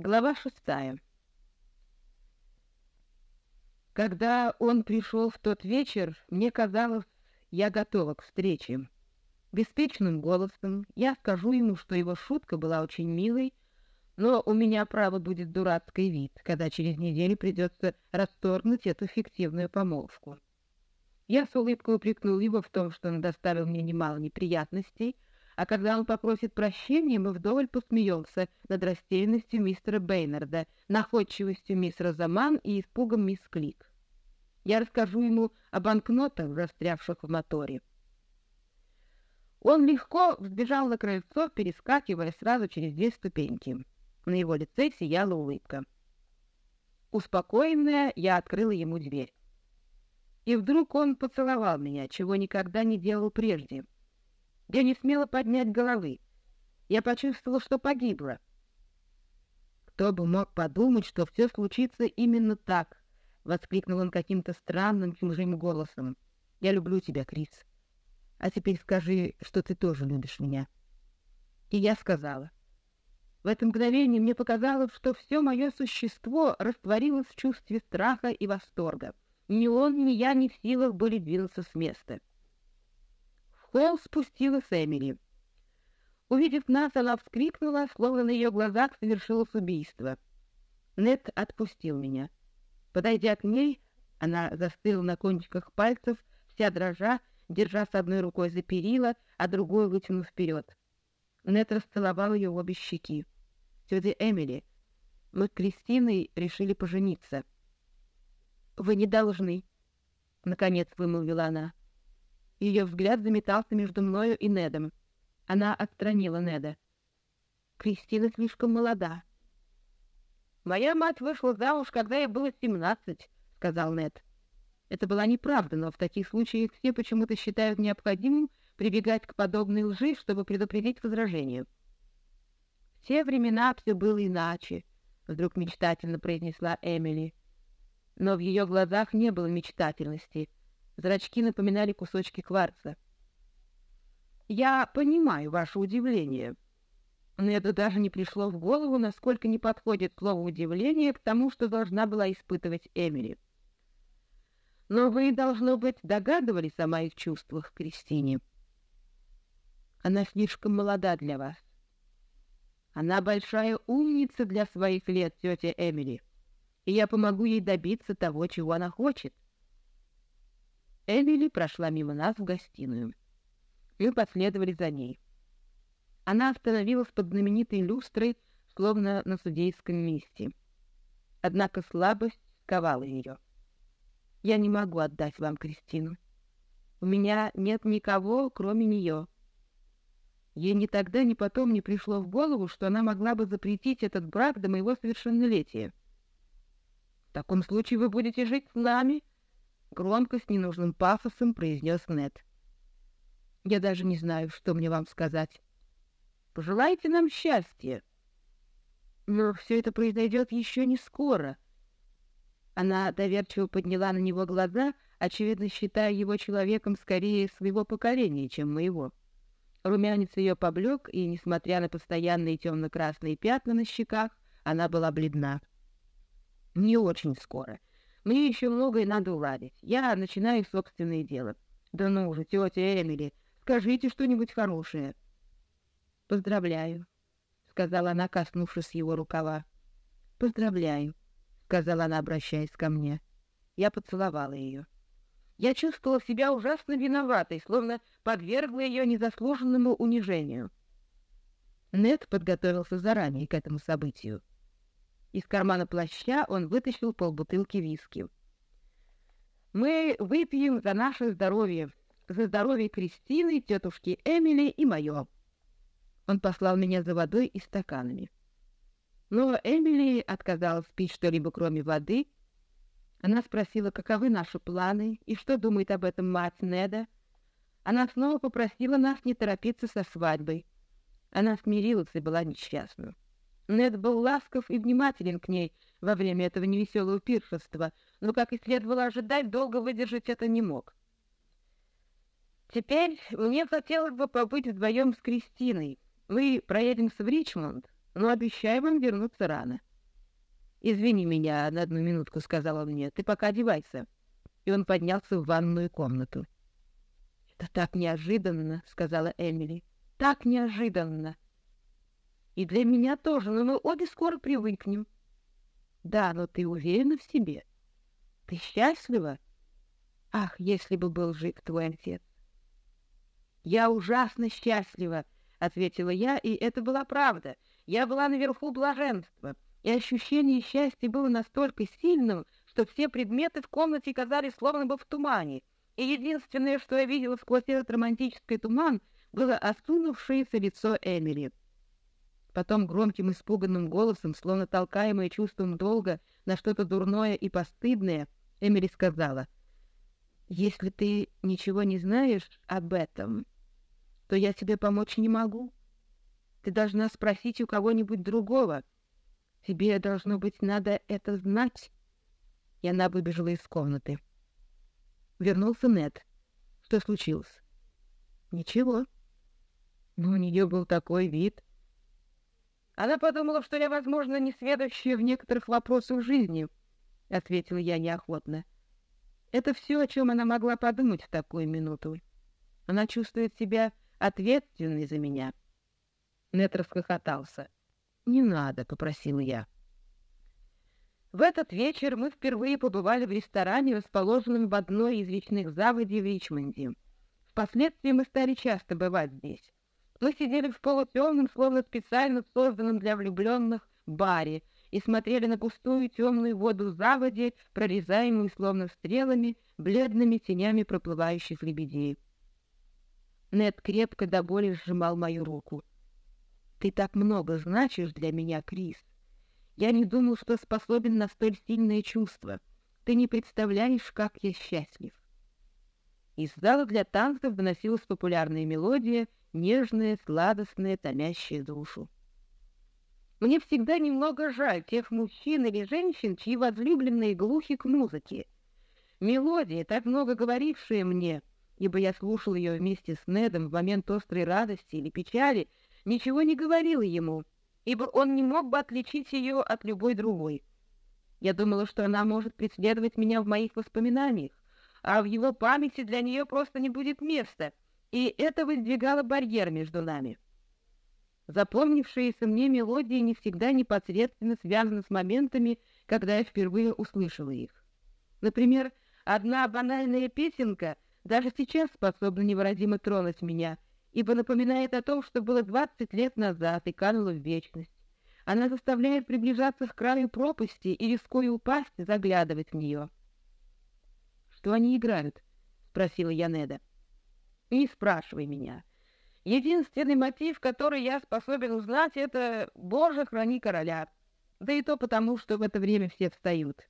Глава шестая. Когда он пришел в тот вечер, мне казалось, я готова к встрече. Беспечным голосом я скажу ему, что его шутка была очень милой, но у меня, право, будет дурацкий вид, когда через неделю придется расторгнуть эту фиктивную помолвку. Я с улыбкой упрекнул его в том, что он доставил мне немало неприятностей, а когда он попросит прощения, мы вдоволь посмеемся над растерянностью мистера Бейнарда, находчивостью мисс Розаман и испугом мисс Клик. Я расскажу ему о банкнотах, застрявших в моторе. Он легко взбежал на крыльцо, перескакивая сразу через две ступеньки. На его лице сияла улыбка. Успокоенная, я открыла ему дверь. И вдруг он поцеловал меня, чего никогда не делал прежде — я не смела поднять головы. Я почувствовала, что погибла. Кто бы мог подумать, что все случится именно так, воскликнул он каким-то странным чужим голосом. Я люблю тебя, Крис. А теперь скажи, что ты тоже любишь меня. И я сказала. В это мгновение мне показалось, что все мое существо растворилось в чувстве страха и восторга. Ни он, ни я не в силах были двинуться с места. Холл спустилась Эмили. Увидев нас, она вскрикнула, словно на ее глазах совершилось убийство. Нет отпустил меня. Подойдя к ней, она застыла на кончиках пальцев, вся дрожа, держа с одной рукой за перила, а другой вытянув вперед. Нет расцеловал ее обе щеки. «Тетя Эмили, мы с Кристиной решили пожениться». «Вы не должны», — наконец вымолвила она. Ее взгляд заметался между мною и Недом. Она отстранила Неда. «Кристина слишком молода». «Моя мать вышла замуж, когда ей было семнадцать», — сказал Нед. Это была неправда, но в таких случаях все почему-то считают необходимым прибегать к подобной лжи, чтобы предупредить возражение. «В те времена все было иначе», — вдруг мечтательно произнесла Эмили. Но в ее глазах не было мечтательности — Зрачки напоминали кусочки кварца. «Я понимаю ваше удивление», но это даже не пришло в голову, насколько не подходит слово «удивление» к тому, что должна была испытывать Эмили. Но вы, должно быть, догадывались о моих чувствах Кристине. Она слишком молода для вас. Она большая умница для своих лет, тетя Эмили, и я помогу ей добиться того, чего она хочет. Эмили прошла мимо нас в гостиную. Мы последовали за ней. Она остановилась под знаменитой люстрой, словно на судейском месте. Однако слабость сковала ее. «Я не могу отдать вам Кристину. У меня нет никого, кроме нее». Ей ни тогда, ни потом не пришло в голову, что она могла бы запретить этот брак до моего совершеннолетия. «В таком случае вы будете жить с нами?» Громко, с ненужным пафосом произнес Нед. «Я даже не знаю, что мне вам сказать. Пожелайте нам счастья. Но все это произойдет еще не скоро». Она доверчиво подняла на него глаза, очевидно считая его человеком скорее своего поколения, чем моего. Румянец ее поблек, и, несмотря на постоянные темно-красные пятна на щеках, она была бледна. «Не очень скоро», мне еще многое надо уладить. Я начинаю собственное дело. Да ну же, тетя Эмили, скажите что-нибудь хорошее. Поздравляю, сказала она, коснувшись его рукава. Поздравляю, сказала она, обращаясь ко мне. Я поцеловала ее. Я чувствовала себя ужасно виноватой, словно подвергла ее незаслуженному унижению. Нет подготовился заранее к этому событию. Из кармана плаща он вытащил полбутылки виски. «Мы выпьем за наше здоровье, за здоровье Кристины, тетушки Эмили и мое». Он послал меня за водой и стаканами. Но Эмили отказалась пить что-либо, кроме воды. Она спросила, каковы наши планы и что думает об этом мать Неда. Она снова попросила нас не торопиться со свадьбой. Она смирилась и была несчастна. Нед был ласков и внимателен к ней во время этого невеселого пиршества, но, как и следовало ожидать, долго выдержать это не мог. «Теперь мне хотелось бы побыть вдвоем с Кристиной. Мы проедем в Ричмонд, но обещаю вам вернуться рано. «Извини меня на одну минутку», — сказал он мне. «Ты пока одевайся». И он поднялся в ванную комнату. «Это так неожиданно», — сказала Эмили. «Так неожиданно». «И для меня тоже, но мы обе скоро привыкнем». «Да, но ты уверена в себе? Ты счастлива?» «Ах, если бы был жив твой отец!» «Я ужасно счастлива», — ответила я, и это была правда. Я была наверху блаженства, и ощущение счастья было настолько сильным, что все предметы в комнате казались словно бы в тумане, и единственное, что я видела сквозь этот романтический туман, было осунувшееся лицо Эмили. Потом громким испуганным голосом, словно толкаемое чувством долга на что-то дурное и постыдное, Эмили сказала, «Если ты ничего не знаешь об этом, то я тебе помочь не могу. Ты должна спросить у кого-нибудь другого. Тебе, должно быть, надо это знать». И она выбежала из комнаты. Вернулся Нед. Что случилось? Ничего. Но у нее был такой вид. Она подумала, что я, возможно, не сведущая в некоторых вопросах жизни, — ответила я неохотно. Это все, о чем она могла подумать в такую минуту. Она чувствует себя ответственной за меня. Нет расхохотался. «Не надо», — попросил я. В этот вечер мы впервые побывали в ресторане, расположенном в одной из речных заводей в Ричмонде. Впоследствии мы стали часто бывать здесь. Мы сидели в полутемном, словно специально созданном для влюбленных, баре и смотрели на пустую темную воду заводи, прорезаемую словно стрелами, бледными тенями проплывающих лебедей. Нед крепко до боли сжимал мою руку. «Ты так много значишь для меня, Крис. Я не думал, что способен на столь сильное чувство. Ты не представляешь, как я счастлив». Из зала для танцев доносилась популярная мелодия, нежная, сладостная, томящая душу. Мне всегда немного жаль тех мужчин или женщин, чьи возлюбленные глухи к музыке. Мелодия, так много говорившая мне, ибо я слушал ее вместе с Недом в момент острой радости или печали, ничего не говорила ему, ибо он не мог бы отличить ее от любой другой. Я думала, что она может преследовать меня в моих воспоминаниях, а в его памяти для нее просто не будет места, и это выдвигало барьер между нами. Запомнившиеся мне мелодии не всегда непосредственно связаны с моментами, когда я впервые услышала их. Например, одна банальная песенка — даже сейчас способна невыразимо тронуть меня, ибо напоминает о том, что было двадцать лет назад и кануло в вечность. Она заставляет приближаться к краю пропасти и, рискуя упасть, заглядывать в нее. «Что они играют?» — спросила я Неда. «Не спрашивай меня. Единственный мотив, который я способен узнать, это «Боже, храни короля». Да и то потому, что в это время все встают.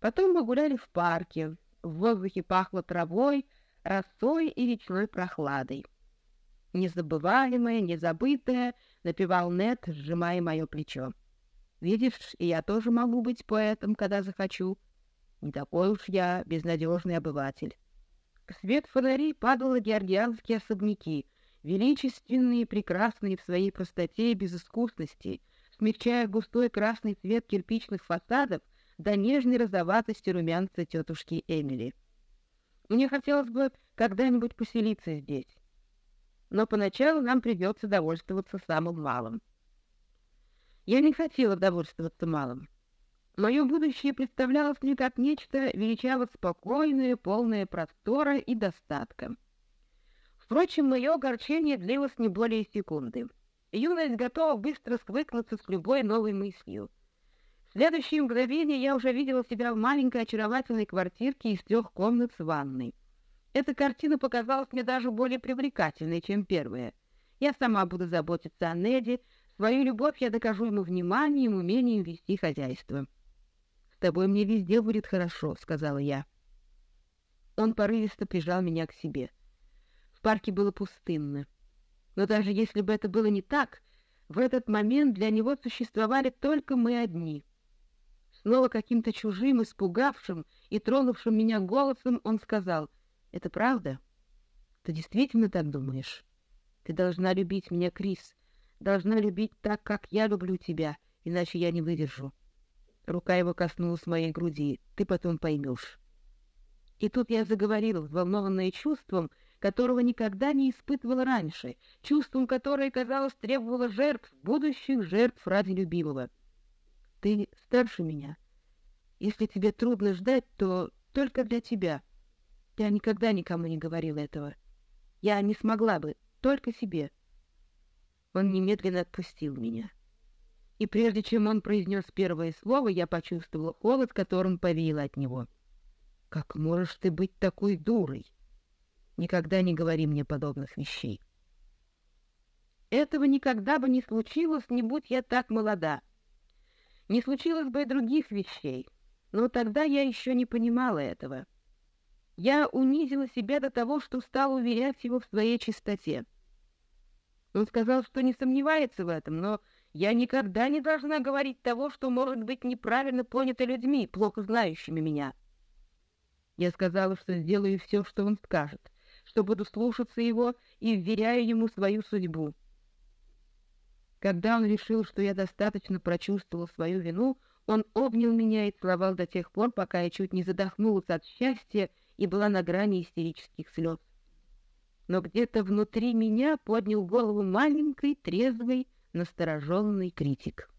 Потом мы гуляли в парке, в воздухе пахло травой, росой и речной прохладой. «Незабываемое, незабытое», — напевал Нет, сжимая мое плечо. «Видишь, и я тоже могу быть поэтом, когда захочу. Не такой уж я безнадежный обыватель». Свет фонарей падал на георгианские особняки, величественные и прекрасные в своей простоте и безыскусности, смягчая густой красный цвет кирпичных фасадов — до нежной розоватости румянца тетушки Эмили. Мне хотелось бы когда-нибудь поселиться здесь, но поначалу нам придется довольствоваться самым малым. Я не хотела довольствоваться малым. Мое будущее представлялось мне как нечто величаво спокойное, полное простора и достатка. Впрочем, мое огорчение длилось не более секунды. Юность готова быстро свыкнуться с любой новой мыслью — в следующее мгновение я уже видела себя в маленькой очаровательной квартирке из трех комнат с ванной. Эта картина показалась мне даже более привлекательной, чем первая. Я сама буду заботиться о Неде, свою любовь я докажу ему вниманием, умением вести хозяйство. «С тобой мне везде будет хорошо», — сказала я. Он порывисто прижал меня к себе. В парке было пустынно. Но даже если бы это было не так, в этот момент для него существовали только мы одни — Снова каким-то чужим, испугавшим и тронувшим меня голосом он сказал, «Это правда? Ты действительно так думаешь? Ты должна любить меня, Крис, должна любить так, как я люблю тебя, иначе я не выдержу. Рука его коснулась моей груди. Ты потом поймешь. И тут я заговорила, взволнованная чувством, которого никогда не испытывала раньше, чувством, которое, казалось, требовало жертв, будущих жертв ради любимого. Ты старше меня. Если тебе трудно ждать, то только для тебя. Я никогда никому не говорила этого. Я не смогла бы, только себе. Он немедленно отпустил меня. И прежде чем он произнес первое слово, я почувствовала холод, которым повеяло от него. «Как можешь ты быть такой дурой? Никогда не говори мне подобных вещей». Этого никогда бы не случилось, не будь я так молода. Не случилось бы и других вещей, но тогда я еще не понимала этого. Я унизила себя до того, что стала уверять его в своей чистоте. Он сказал, что не сомневается в этом, но я никогда не должна говорить того, что может быть неправильно понято людьми, плохо знающими меня. Я сказала, что сделаю все, что он скажет, что буду слушаться его и вверяю ему свою судьбу. Когда он решил, что я достаточно прочувствовала свою вину, он обнял меня и целовал до тех пор, пока я чуть не задохнулась от счастья и была на грани истерических слез. Но где-то внутри меня поднял голову маленький, трезвый, настороженный критик.